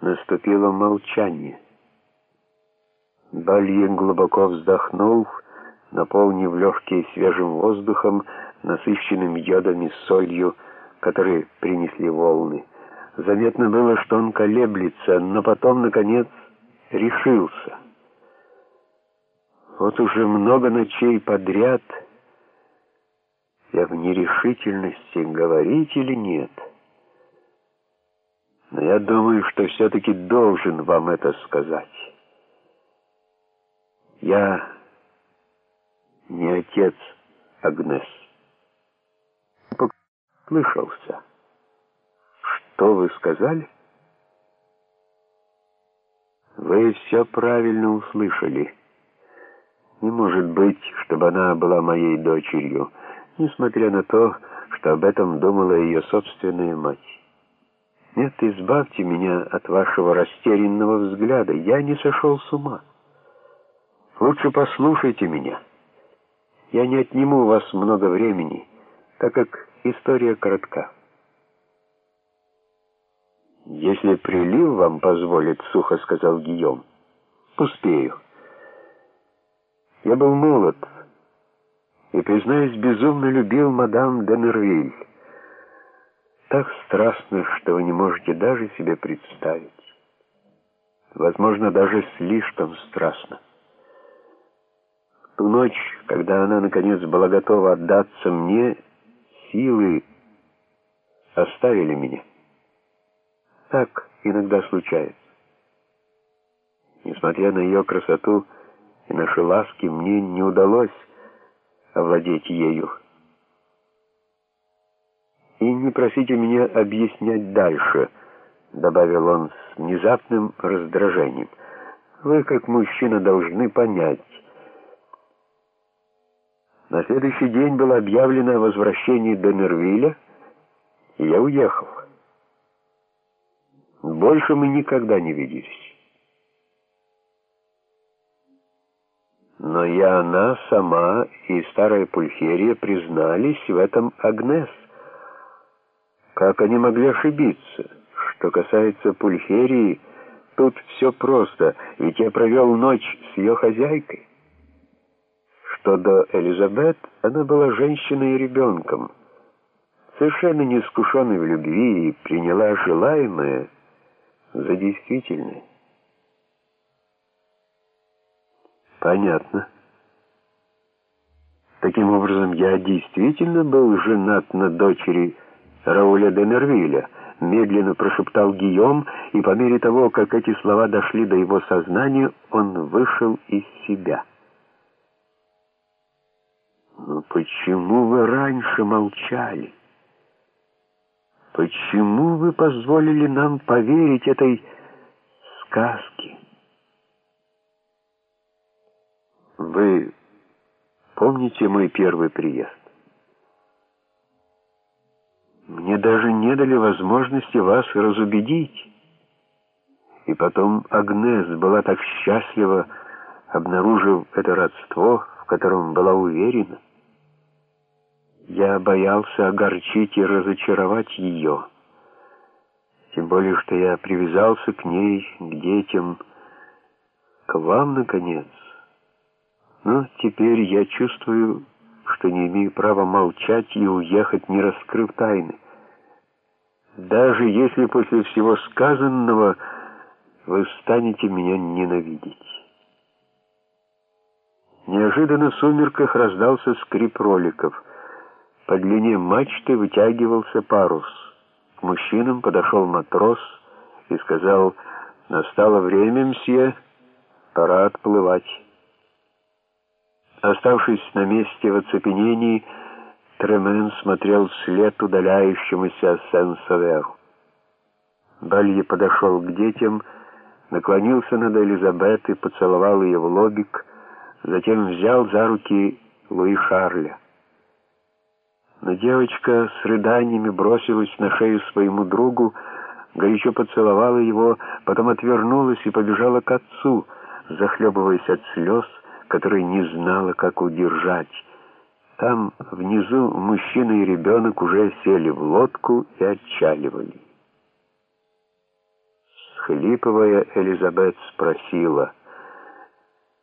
Наступило молчание. Балье глубоко вздохнул, наполнив легкие свежим воздухом, насыщенным йодом и солью, которые принесли волны. Заметно было, что он колеблется, но потом, наконец, решился. Вот уже много ночей подряд я в нерешительности, говорить или нет — но я думаю, что все-таки должен вам это сказать. Я не отец Агнес. Слышался. Что вы сказали? Вы все правильно услышали. Не может быть, чтобы она была моей дочерью, несмотря на то, что об этом думала ее собственная мать. Нет, избавьте меня от вашего растерянного взгляда. Я не сошел с ума. Лучше послушайте меня. Я не отниму у вас много времени, так как история коротка. «Если прилив вам позволит, — сухо сказал Гийом, — успею. Я был молод и, признаюсь, безумно любил мадам де Нервиль так страстно, что вы не можете даже себе представить. Возможно, даже слишком страстно. Ту ночь, когда она, наконец, была готова отдаться мне, силы оставили меня. Так иногда случается. Несмотря на ее красоту и наши ласки, мне не удалось овладеть ею не просите меня объяснять дальше», — добавил он с внезапным раздражением. «Вы, как мужчина, должны понять». На следующий день было объявлено о возвращении до Нервиля, и я уехал. Больше мы никогда не виделись. Но и она сама и старая Пульхерия признались в этом Агнес. Как они могли ошибиться? Что касается Пульхерии, тут все просто, ведь я провел ночь с ее хозяйкой. Что до Элизабет, она была женщиной и ребенком, совершенно не искушенной в любви и приняла желаемое за действительное. Понятно. Таким образом, я действительно был женат на дочери Рауля де Нервиля, медленно прошептал Гийом, и по мере того, как эти слова дошли до его сознания, он вышел из себя. «Но почему вы раньше молчали? Почему вы позволили нам поверить этой сказке?» «Вы помните мой первый приезд?» Не дали возможности вас разубедить. И потом Агнес была так счастлива, обнаружив это родство, в котором была уверена. Я боялся огорчить и разочаровать ее. Тем более, что я привязался к ней, к детям, к вам, наконец. Но теперь я чувствую что не имею права молчать и уехать, не раскрыв тайны. Даже если после всего сказанного вы станете меня ненавидеть. Неожиданно в сумерках раздался скрип роликов. По длине мачты вытягивался парус. К мужчинам подошел матрос и сказал, «Настало время, мсье, пора отплывать». Оставшись на месте в оцепенении, Тремен смотрел вслед удаляющемуся Сен-Саверу. Балье подошел к детям, наклонился над Элизабет и поцеловал ее в лобик, затем взял за руки Луи Шарля. Но девочка с рыданиями бросилась на шею своему другу, горячо поцеловала его, потом отвернулась и побежала к отцу, захлебываясь от слез, который не знала, как удержать. Там внизу мужчина и ребенок уже сели в лодку и отчаливали. Всхлипывая, Элизабет спросила —